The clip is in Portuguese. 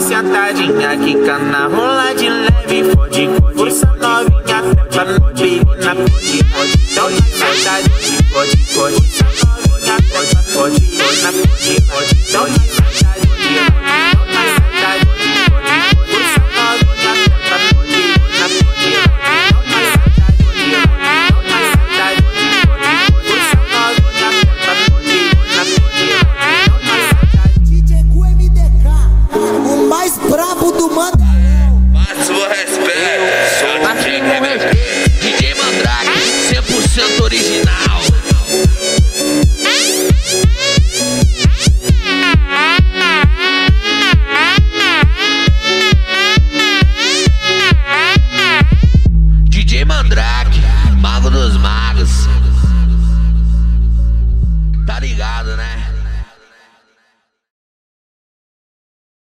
sentadinha, quica na rola de leve, fode, força novinha, trepa no pico, na pode, pode, então vai sentadinha, pode, pode, novinha, trepa, pode, pode, na pode, pode, então vai papo do mano. Máximo respeito. Aqui respeito, DJ Mandrake, 100% original. DJ Mandrake, mago dos magos. Tá ligado, né?